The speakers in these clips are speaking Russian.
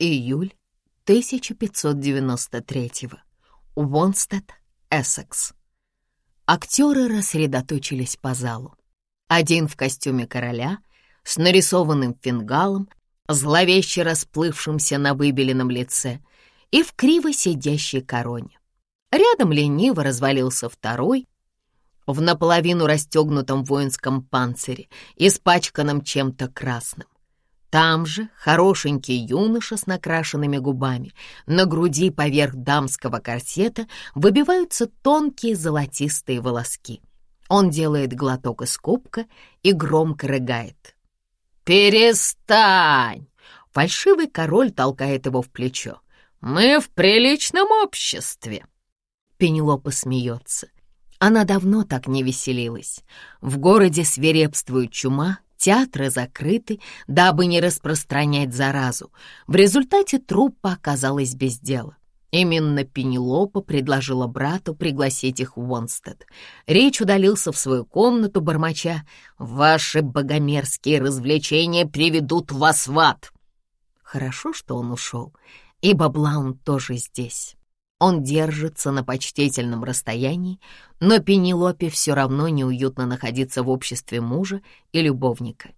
Июль 1593-го. Уонстед, Эссекс. Актеры рассредоточились по залу. Один в костюме короля, с нарисованным фингалом, зловеще расплывшимся на выбеленном лице и в криво сидящей короне. Рядом лениво развалился второй, в наполовину расстегнутом воинском панцире, испачканном чем-то красным. Там же хорошенький юноша с накрашенными губами. На груди поверх дамского корсета выбиваются тонкие золотистые волоски. Он делает глоток из кубка и громко рыгает. «Перестань!» Фальшивый король толкает его в плечо. «Мы в приличном обществе!» Пенелопа смеется. Она давно так не веселилась. В городе свирепствует чума, Театры закрыты, дабы не распространять заразу. В результате труппа оказалась без дела. Именно Пенелопа предложила брату пригласить их в Уонстед. Речь удалился в свою комнату, бормоча «Ваши богомерзкие развлечения приведут вас в ад!» Хорошо, что он ушел, ибо Блаун тоже здесь. Он держится на почтительном расстоянии, но Пенелопе все равно неуютно находиться в обществе мужа и любовника.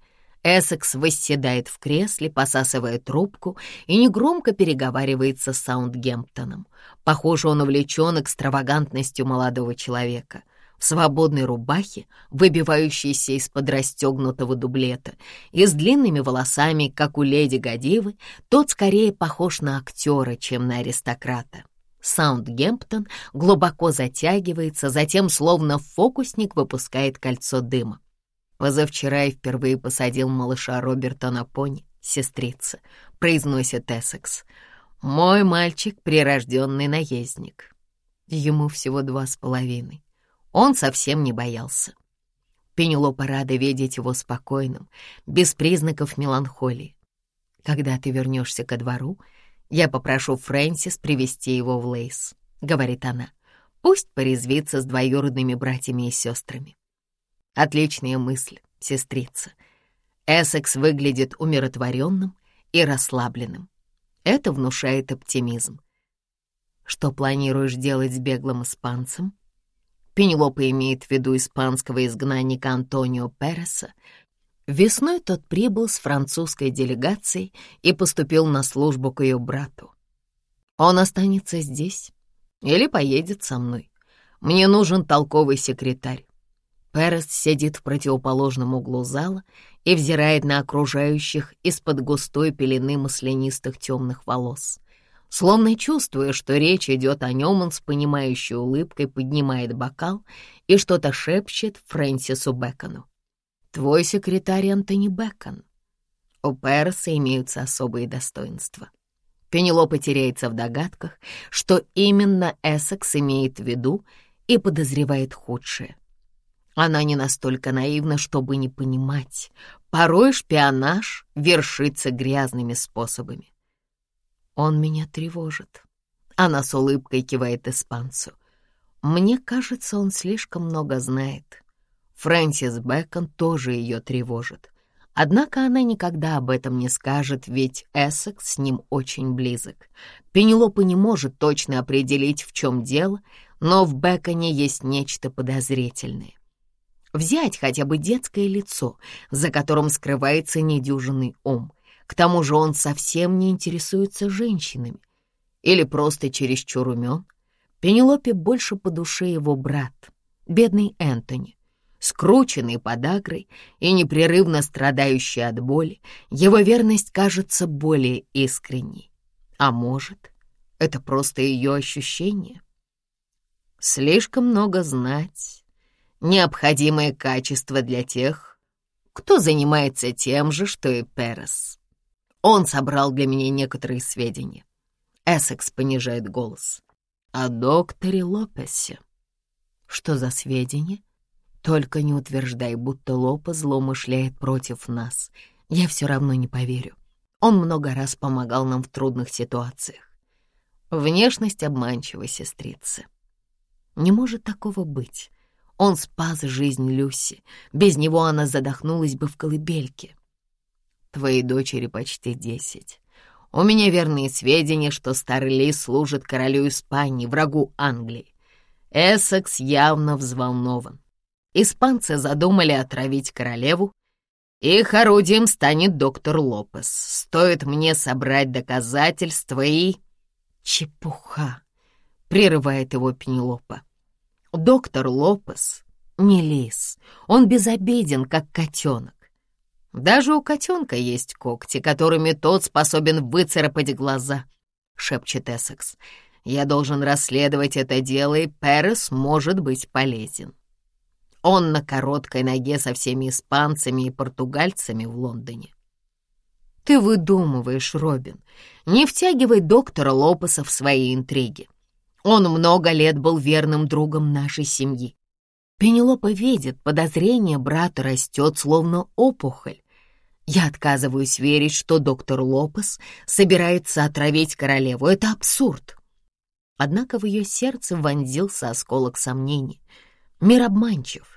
Эссекс восседает в кресле, посасывая трубку и негромко переговаривается с Саундгемптоном. Похоже, он увлечен экстравагантностью молодого человека. В свободной рубахе, выбивающейся из-под расстегнутого дублета, и с длинными волосами, как у леди Годивы, тот скорее похож на актера, чем на аристократа. Саундгемптон глубоко затягивается, затем, словно фокусник, выпускает кольцо дыма. Позавчера я впервые посадил малыша Роберта на пони, сестрица, произносит Эссекс. Мой мальчик — прирожденный наездник. Ему всего два с половиной. Он совсем не боялся. Пенелопа рада видеть его спокойным, без признаков меланхолии. Когда ты вернешься ко двору, «Я попрошу Фрэнсис привести его в Лейс», — говорит она. «Пусть порезвится с двоюродными братьями и сестрами». Отличная мысль, сестрица. Эссекс выглядит умиротворенным и расслабленным. Это внушает оптимизм. Что планируешь делать с беглым испанцем? Пенелопа имеет в виду испанского изгнанника Антонио Переса, Весной тот прибыл с французской делегацией и поступил на службу к ее брату. Он останется здесь или поедет со мной. Мне нужен толковый секретарь. Перес сидит в противоположном углу зала и взирает на окружающих из-под густой пелены маслянистых темных волос. Словно чувствуя, что речь идет о нем, он с понимающей улыбкой поднимает бокал и что-то шепчет Фрэнсису Бэкону. Твой секретарь Антони Бэкон. У Перса имеются особые достоинства. Пенелопа теряется в догадках, что именно Эссекс имеет в виду и подозревает худшее. Она не настолько наивна, чтобы не понимать. Порой шпионаж вершится грязными способами. Он меня тревожит. Она с улыбкой кивает испанцу. Мне кажется, он слишком много знает. Фрэнсис Бэкон тоже ее тревожит. Однако она никогда об этом не скажет, ведь Эссекс с ним очень близок. Пенелопа не может точно определить, в чем дело, но в Бэконе есть нечто подозрительное. Взять хотя бы детское лицо, за которым скрывается недюжинный ум. К тому же он совсем не интересуется женщинами. Или просто чересчур умен. Пенелопе больше по душе его брат, бедный Энтони скрученный подагрой и непрерывно страдающий от боли, его верность кажется более искренней. А может, это просто ее ощущение? Слишком много знать — необходимое качество для тех, кто занимается тем же, что и Перес. Он собрал для меня некоторые сведения. Эссекс понижает голос. О докторе Лопесе. Что за сведения? Только не утверждай, будто Лопа злоумышляет против нас. Я все равно не поверю. Он много раз помогал нам в трудных ситуациях. Внешность обманчивой сестрицы. Не может такого быть. Он спас жизнь Люси. Без него она задохнулась бы в колыбельке. Твоей дочери почти десять. У меня верные сведения, что старый лис служит королю Испании, врагу Англии. Эссекс явно взволнован. Испанцы задумали отравить королеву. Их орудием станет доктор Лопес. Стоит мне собрать доказательства и... Чепуха, прерывает его Пенелопа. Доктор Лопес не лис, он безобиден, как котенок. Даже у котенка есть когти, которыми тот способен выцарапать глаза, шепчет Эссекс. Я должен расследовать это дело, и Перес может быть полезен. Он на короткой ноге со всеми испанцами и португальцами в Лондоне. Ты выдумываешь, Робин. Не втягивай доктора Лопеса в свои интриги. Он много лет был верным другом нашей семьи. Пенелопа видит, подозрение брата растет, словно опухоль. Я отказываюсь верить, что доктор Лопес собирается отравить королеву. Это абсурд. Однако в ее сердце вонзился осколок сомнений. Мир обманчив.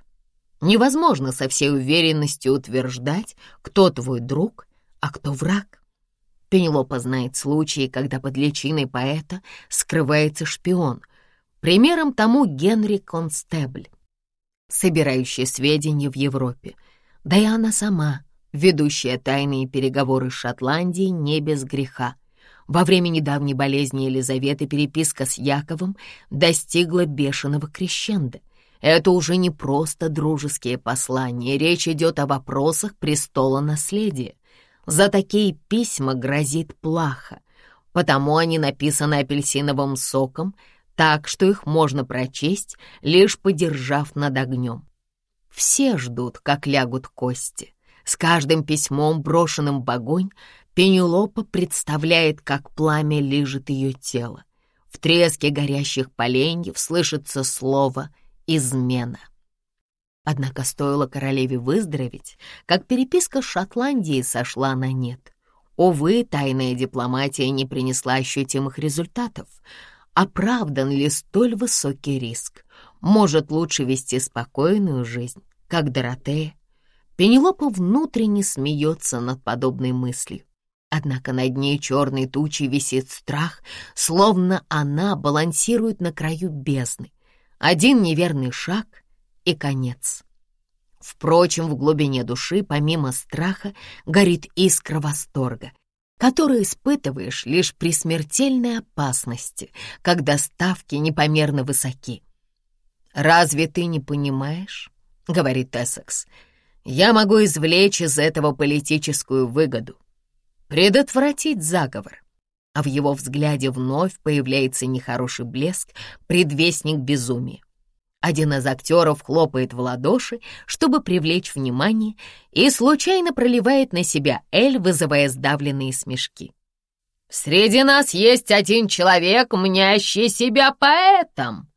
Невозможно со всей уверенностью утверждать, кто твой друг, а кто враг. Пенелопа знает случаи, когда под личиной поэта скрывается шпион. Примером тому Генри Констебль, собирающий сведения в Европе. Да и она сама, ведущая тайные переговоры с Шотландией, не без греха. Во время недавней болезни Елизаветы переписка с Яковом достигла бешеного крещенда. Это уже не просто дружеские послания, речь идет о вопросах престола наследия. За такие письма грозит плаха, потому они написаны апельсиновым соком, так что их можно прочесть, лишь подержав над огнем. Все ждут, как лягут кости. С каждым письмом, брошенным в огонь, Пенелопа представляет, как пламя лижет ее тело. В треске горящих поленьев слышится слово «измена». Однако стоило королеве выздороветь, как переписка с Шотландией сошла на нет. Увы, тайная дипломатия не принесла ощутимых результатов. Оправдан ли столь высокий риск? Может, лучше вести спокойную жизнь, как Доротея? Пенелопа внутренне смеется над подобной мыслью. Однако над ней черной тучей висит страх, словно она балансирует на краю бездны. Один неверный шаг — и конец. Впрочем, в глубине души, помимо страха, горит искра восторга, который испытываешь лишь при смертельной опасности, когда ставки непомерно высоки. «Разве ты не понимаешь?» — говорит Эссекс. «Я могу извлечь из этого политическую выгоду предотвратить заговор. А в его взгляде вновь появляется нехороший блеск, предвестник безумия. Один из актеров хлопает в ладоши, чтобы привлечь внимание, и случайно проливает на себя Эль, вызывая сдавленные смешки. «Среди нас есть один человек, мнящий себя поэтом!»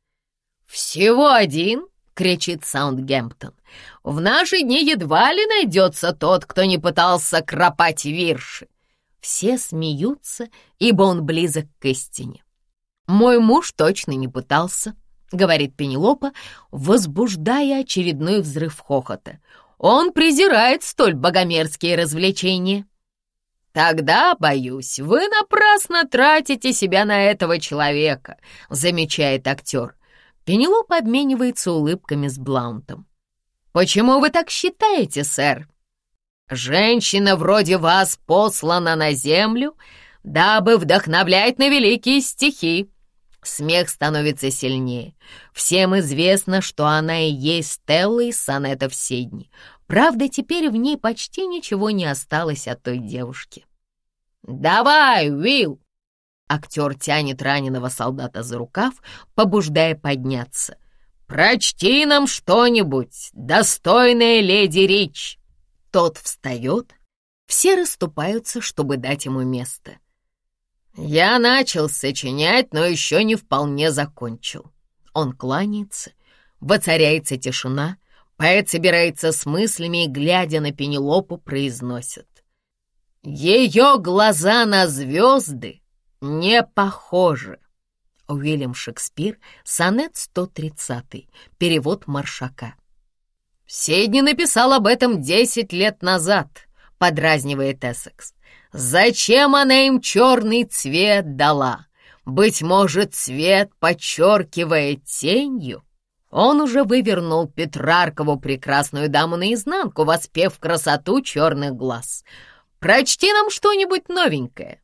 «Всего один?» — кричит Саундгемптон. «В наши дни едва ли найдется тот, кто не пытался кропать вирши. Все смеются, ибо он близок к истине. «Мой муж точно не пытался», — говорит Пенелопа, возбуждая очередной взрыв хохота. «Он презирает столь богомерзкие развлечения». «Тогда, боюсь, вы напрасно тратите себя на этого человека», — замечает актер. Пенелопа обменивается улыбками с Блаунтом. «Почему вы так считаете, сэр?» Женщина вроде вас послана на землю, дабы вдохновлять на великие стихи. Смех становится сильнее. Всем известно, что она и есть Стелла из сонетов Сидни. Правда, теперь в ней почти ничего не осталось от той девушки. «Давай, Уилл!» Актер тянет раненого солдата за рукав, побуждая подняться. «Прочти нам что-нибудь, достойная леди Рич!» Тот встает, все расступаются, чтобы дать ему место. Я начал сочинять, но еще не вполне закончил. Он кланяется, воцаряется тишина, поэт собирается с мыслями и, глядя на Пенелопу, произносит. Ее глаза на звезды не похожи. Уильям Шекспир, сонет 130, перевод Маршака. Сидни написал об этом десять лет назад, подразнивает Эссекс. Зачем она им черный цвет дала? Быть может, цвет подчеркивает тенью? Он уже вывернул Петраркову прекрасную даму наизнанку, воспев красоту черных глаз. «Прочти нам что-нибудь новенькое».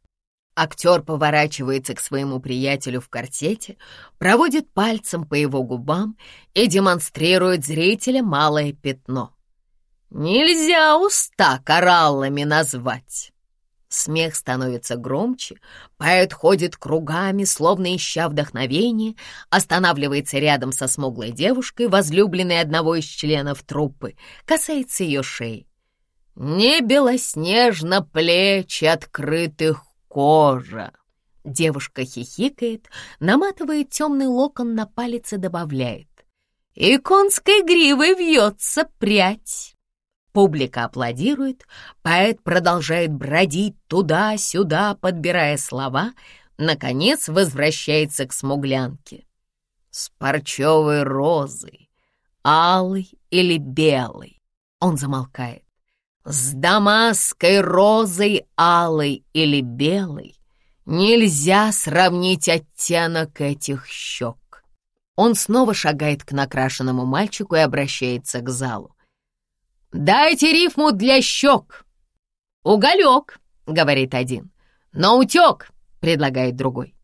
Актер поворачивается к своему приятелю в картете, проводит пальцем по его губам и демонстрирует зрителям малое пятно. «Нельзя уста кораллами назвать!» Смех становится громче, поэт ходит кругами, словно ища вдохновение, останавливается рядом со смуглой девушкой, возлюбленной одного из членов труппы, касается ее шеи. Не белоснежно плечи открытых кожа. Девушка хихикает, наматывает темный локон на палец и добавляет. И конской гривой вьется прядь. Публика аплодирует, поэт продолжает бродить туда-сюда, подбирая слова, наконец возвращается к смуглянке. С парчевой розой, алой или белой. Он замолкает. С дамасской розой, алой или белой нельзя сравнить оттенок этих щек. Он снова шагает к накрашенному мальчику и обращается к залу. «Дайте рифму для щек!» «Уголек», — говорит один. «Но утек», — предлагает другой.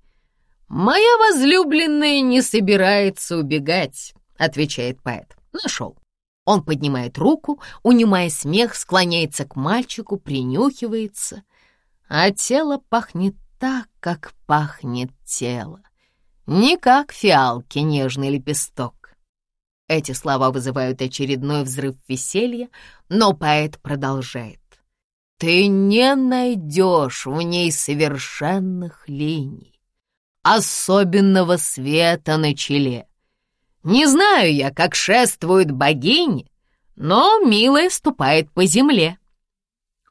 «Моя возлюбленная не собирается убегать», — отвечает поэт. «Нашел». Он поднимает руку, унимая смех, склоняется к мальчику, принюхивается. А тело пахнет так, как пахнет тело. Не как фиалки нежный лепесток. Эти слова вызывают очередной взрыв веселья, но поэт продолжает. «Ты не найдешь в ней совершенных линий, особенного света на челе. Не знаю я, как шествует богини, но милая ступает по земле».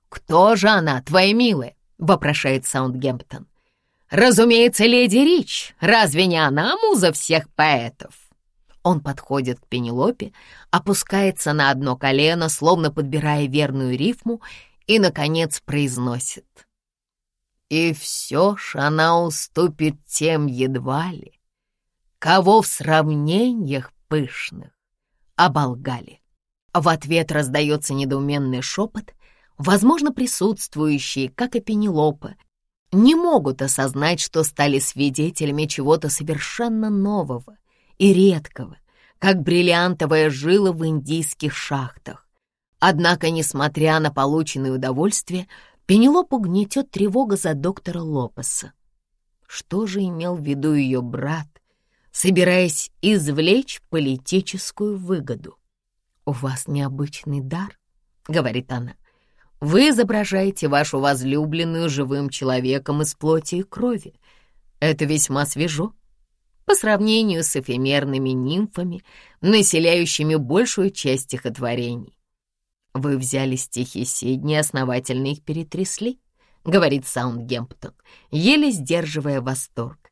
«Кто же она, твоя милая?» — вопрошает Саундгемптон. «Разумеется, леди Рич. Разве не она муза всех поэтов?» Он подходит к Пенелопе, опускается на одно колено, словно подбирая верную рифму, и, наконец, произносит. И все ж она уступит тем едва ли, кого в сравнениях пышных оболгали. В ответ раздается недоуменный шепот. Возможно, присутствующие, как и Пенелопа, не могут осознать, что стали свидетелями чего-то совершенно нового, и редкого, как бриллиантовая жила в индийских шахтах. Однако, несмотря на полученное удовольствие, Пенелопу гнетет тревога за доктора Лопеса. Что же имел в виду ее брат, собираясь извлечь политическую выгоду? «У вас необычный дар», — говорит она. «Вы изображаете вашу возлюбленную живым человеком из плоти и крови. Это весьма свежо по сравнению с эфемерными нимфами, населяющими большую часть стихотворений. «Вы взяли стихи Сидни основательно их перетрясли», — говорит Саундгемптон, еле сдерживая восторг.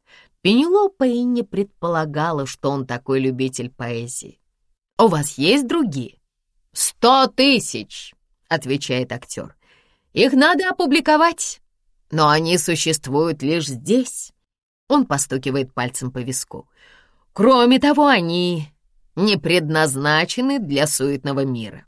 Пенелопа и не предполагала, что он такой любитель поэзии. «У вас есть другие?» «Сто тысяч!» — отвечает актер. «Их надо опубликовать, но они существуют лишь здесь, он постукивает пальцем по виску. Кроме того, они не предназначены для суетного мира.